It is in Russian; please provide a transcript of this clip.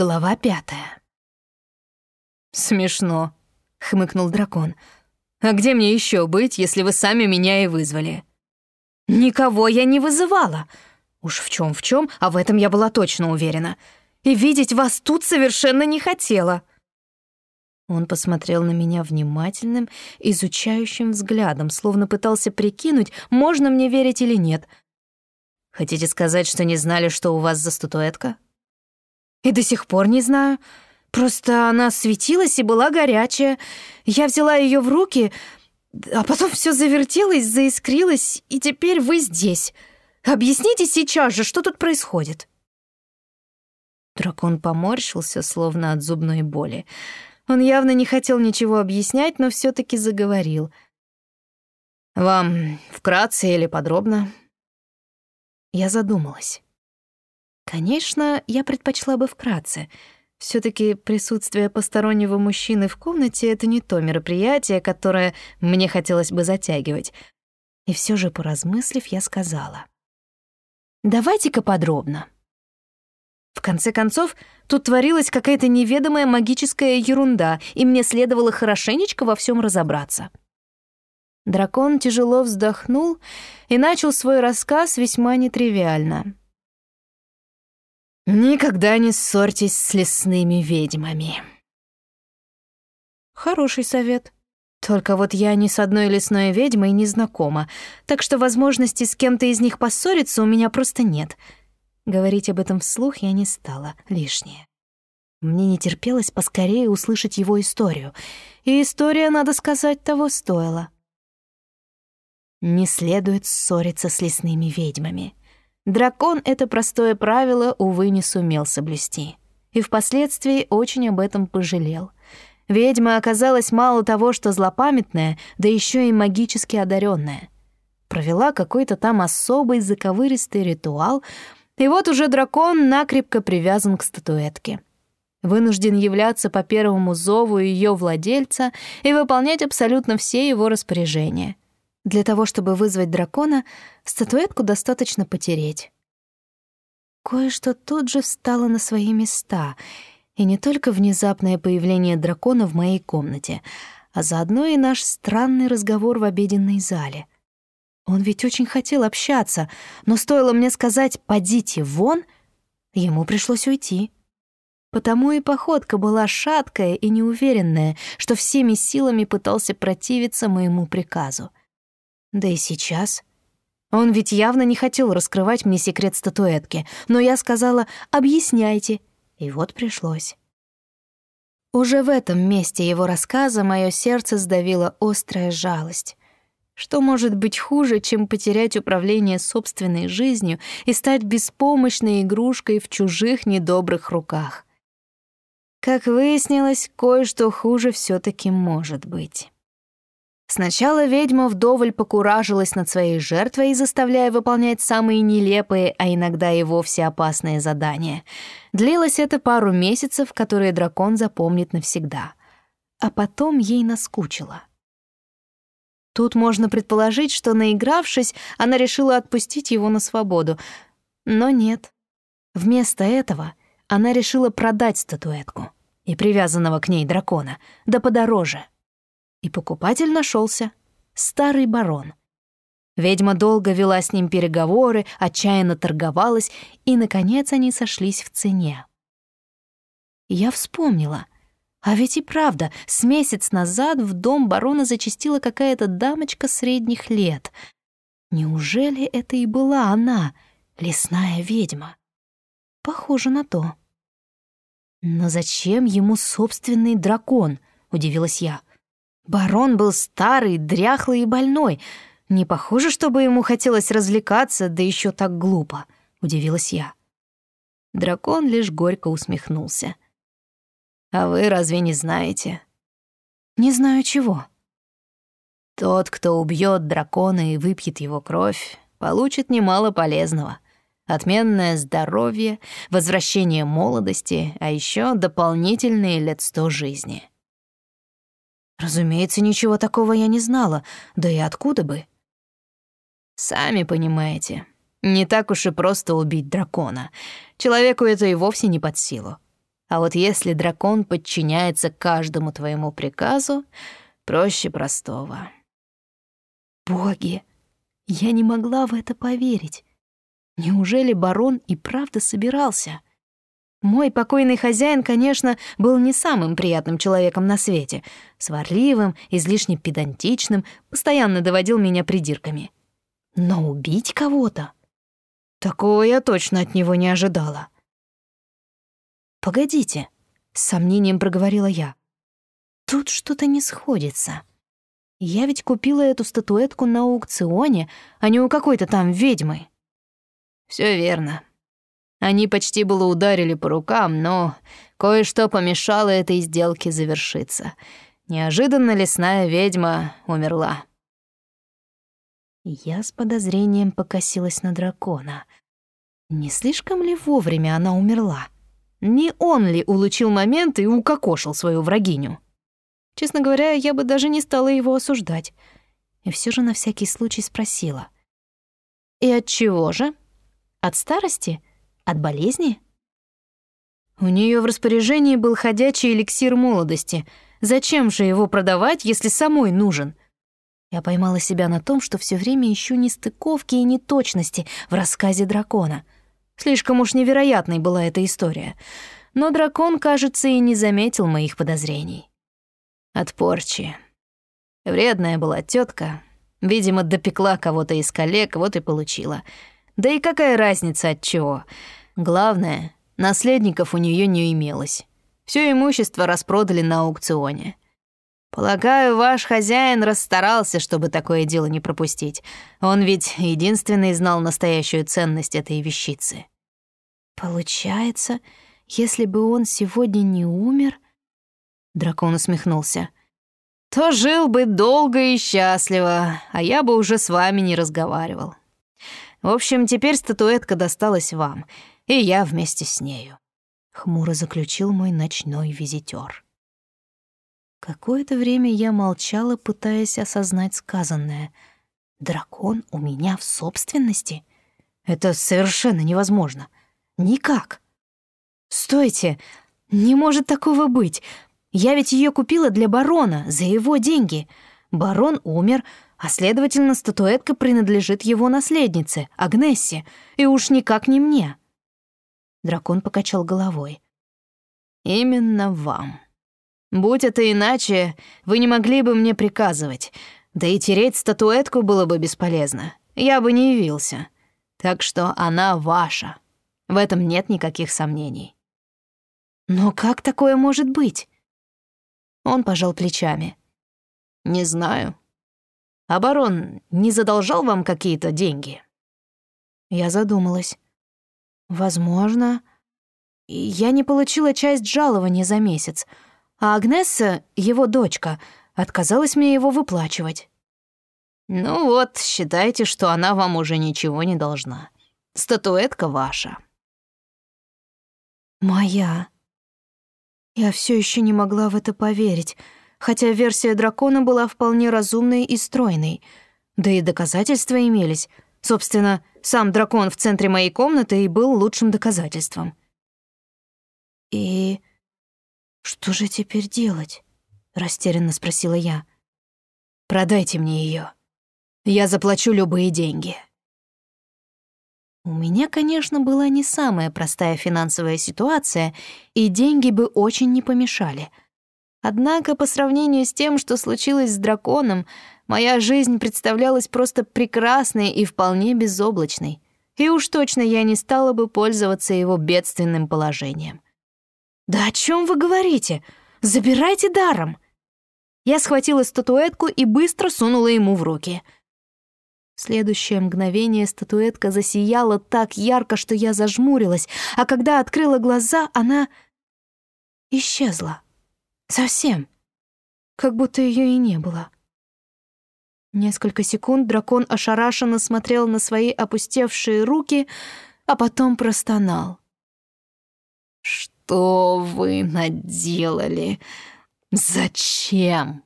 Глава пятая. «Смешно», — хмыкнул дракон. «А где мне еще быть, если вы сами меня и вызвали?» «Никого я не вызывала. Уж в чем в чем, а в этом я была точно уверена. И видеть вас тут совершенно не хотела». Он посмотрел на меня внимательным, изучающим взглядом, словно пытался прикинуть, можно мне верить или нет. «Хотите сказать, что не знали, что у вас за статуэтка?» «И до сих пор не знаю. Просто она светилась и была горячая. Я взяла ее в руки, а потом все завертелось, заискрилось, и теперь вы здесь. Объясните сейчас же, что тут происходит?» Дракон поморщился, словно от зубной боли. Он явно не хотел ничего объяснять, но все таки заговорил. «Вам вкратце или подробно?» Я задумалась. Конечно, я предпочла бы вкратце. все таки присутствие постороннего мужчины в комнате — это не то мероприятие, которое мне хотелось бы затягивать. И все же, поразмыслив, я сказала. «Давайте-ка подробно». В конце концов, тут творилась какая-то неведомая магическая ерунда, и мне следовало хорошенечко во всем разобраться. Дракон тяжело вздохнул и начал свой рассказ весьма нетривиально. «Никогда не ссорьтесь с лесными ведьмами». Хороший совет. Только вот я ни с одной лесной ведьмой не знакома, так что возможности с кем-то из них поссориться у меня просто нет — Говорить об этом вслух я не стала, лишнее. Мне не терпелось поскорее услышать его историю. И история, надо сказать, того стоила. Не следует ссориться с лесными ведьмами. Дракон это простое правило, увы, не сумел соблюсти. И впоследствии очень об этом пожалел. Ведьма оказалась мало того, что злопамятная, да еще и магически одаренная. Провела какой-то там особый заковыристый ритуал — и вот уже дракон накрепко привязан к статуэтке. Вынужден являться по первому зову ее владельца и выполнять абсолютно все его распоряжения. Для того, чтобы вызвать дракона, статуэтку достаточно потереть. Кое-что тут же встало на свои места, и не только внезапное появление дракона в моей комнате, а заодно и наш странный разговор в обеденной зале. Он ведь очень хотел общаться, но стоило мне сказать «подите вон», ему пришлось уйти. Потому и походка была шаткая и неуверенная, что всеми силами пытался противиться моему приказу. Да и сейчас... Он ведь явно не хотел раскрывать мне секрет статуэтки, но я сказала «объясняйте», и вот пришлось. Уже в этом месте его рассказа мое сердце сдавило острая жалость. Что может быть хуже, чем потерять управление собственной жизнью и стать беспомощной игрушкой в чужих недобрых руках? Как выяснилось, кое-что хуже все таки может быть. Сначала ведьма вдоволь покуражилась над своей жертвой, заставляя выполнять самые нелепые, а иногда и вовсе опасные задания. Длилось это пару месяцев, которые дракон запомнит навсегда. А потом ей наскучило. Тут можно предположить, что, наигравшись, она решила отпустить его на свободу. Но нет. Вместо этого она решила продать статуэтку и привязанного к ней дракона, да подороже. И покупатель нашелся старый барон. Ведьма долго вела с ним переговоры, отчаянно торговалась, и, наконец, они сошлись в цене. Я вспомнила — а ведь и правда, с месяц назад в дом барона зачастила какая-то дамочка средних лет. Неужели это и была она, лесная ведьма? Похоже на то. Но зачем ему собственный дракон? Удивилась я. Барон был старый, дряхлый и больной. Не похоже, чтобы ему хотелось развлекаться, да еще так глупо. Удивилась я. Дракон лишь горько усмехнулся. А вы разве не знаете? Не знаю чего. Тот, кто убьет дракона и выпьет его кровь, получит немало полезного. Отменное здоровье, возвращение молодости, а еще дополнительные лет сто жизни. Разумеется, ничего такого я не знала, да и откуда бы? Сами понимаете, не так уж и просто убить дракона. Человеку это и вовсе не под силу. А вот если дракон подчиняется каждому твоему приказу, проще простого. Боги, я не могла в это поверить. Неужели барон и правда собирался? Мой покойный хозяин, конечно, был не самым приятным человеком на свете. Сварливым, излишне педантичным, постоянно доводил меня придирками. Но убить кого-то? Такого я точно от него не ожидала. «Погодите», — с сомнением проговорила я. «Тут что-то не сходится. Я ведь купила эту статуэтку на аукционе, а не у какой-то там ведьмы». Все верно. Они почти было ударили по рукам, но кое-что помешало этой сделке завершиться. Неожиданно лесная ведьма умерла. Я с подозрением покосилась на дракона. Не слишком ли вовремя она умерла? Не он ли улучил момент и укокошил свою врагиню? Честно говоря, я бы даже не стала его осуждать. И все же на всякий случай спросила. «И от чего же? От старости? От болезни?» У нее в распоряжении был ходячий эликсир молодости. Зачем же его продавать, если самой нужен? Я поймала себя на том, что все время ищу нестыковки и неточности в рассказе дракона — Слишком уж невероятной была эта история. Но дракон, кажется, и не заметил моих подозрений. От порчи. Вредная была тетка, Видимо, допекла кого-то из коллег, вот и получила. Да и какая разница от чего? Главное, наследников у нее не имелось. Все имущество распродали на аукционе. Полагаю, ваш хозяин расстарался, чтобы такое дело не пропустить. Он ведь единственный знал настоящую ценность этой вещицы. Получается, если бы он сегодня не умер... Дракон усмехнулся. То жил бы долго и счастливо, а я бы уже с вами не разговаривал. В общем, теперь статуэтка досталась вам, и я вместе с нею. Хмуро заключил мой ночной визитер. Какое-то время я молчала, пытаясь осознать сказанное. Дракон у меня в собственности? Это совершенно невозможно. Никак. Стойте, не может такого быть. Я ведь ее купила для барона за его деньги. Барон умер, а следовательно, статуэтка принадлежит его наследнице, Агнессе, и уж никак не мне. Дракон покачал головой. Именно вам. Будь это иначе, вы не могли бы мне приказывать. Да и тереть статуэтку было бы бесполезно. Я бы не явился. Так что она ваша. В этом нет никаких сомнений. Но как такое может быть? Он пожал плечами. Не знаю. А барон не задолжал вам какие-то деньги? Я задумалась. Возможно. Я не получила часть жалования за месяц — а Агнесса, его дочка, отказалась мне его выплачивать. «Ну вот, считайте, что она вам уже ничего не должна. Статуэтка ваша». «Моя». Я все еще не могла в это поверить, хотя версия дракона была вполне разумной и стройной. Да и доказательства имелись. Собственно, сам дракон в центре моей комнаты и был лучшим доказательством. «И «Что же теперь делать?» — растерянно спросила я. «Продайте мне ее. Я заплачу любые деньги». У меня, конечно, была не самая простая финансовая ситуация, и деньги бы очень не помешали. Однако по сравнению с тем, что случилось с драконом, моя жизнь представлялась просто прекрасной и вполне безоблачной. И уж точно я не стала бы пользоваться его бедственным положением. «Да о чем вы говорите? Забирайте даром!» Я схватила статуэтку и быстро сунула ему в руки. В следующее мгновение статуэтка засияла так ярко, что я зажмурилась, а когда открыла глаза, она исчезла. Совсем. Как будто ее и не было. Несколько секунд дракон ошарашенно смотрел на свои опустевшие руки, а потом простонал. «Что вы наделали? Зачем?»